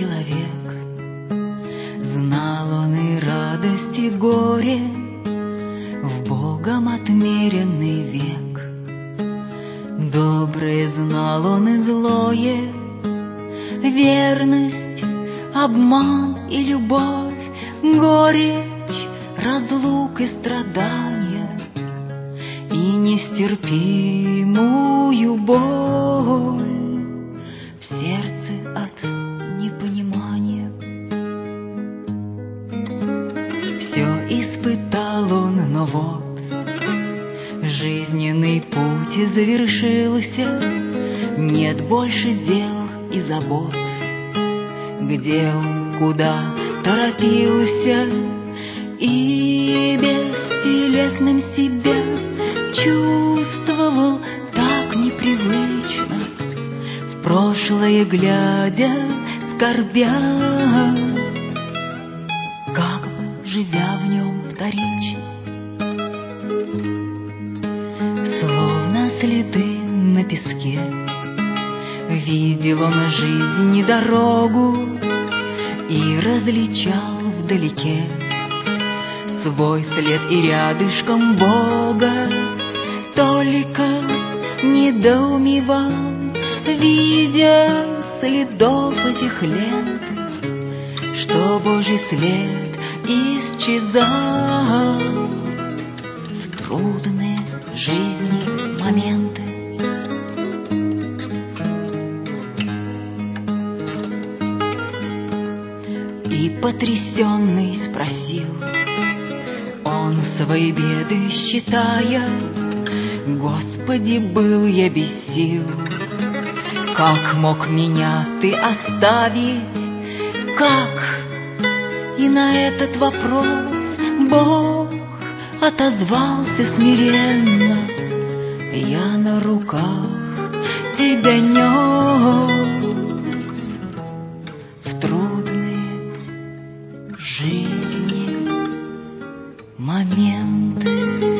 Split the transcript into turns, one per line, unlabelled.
человек. Знал он и радость, и горе, В Богом отмеренный век. Доброе знал он и злое, Верность, обман и любовь, Горечь, разлук и страдания, И нестерпимую боль. Испытал он, но вот Жизненный путь завершился, Нет больше дел и забот. Где он, куда торопился, И бестелесным себя Чувствовал так непривычно, В прошлое глядя, скорбя, песке Видел он жизнь и дорогу И различал вдалеке Свой след и рядышком Бога Только недоумевал Видя следов этих лент Что Божий след исчезал В трудные жизни моменты. Потрясенный спросил Он свои беды считая Господи, был я без сил Как мог меня ты оставить? Как? И на этот вопрос Бог отозвался смиренно Я на руках жизни моменты.